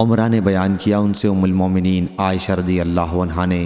عمرہ نے بیان کیا ان سے ام المومنین عائشہ رضی اللہ عنہ نے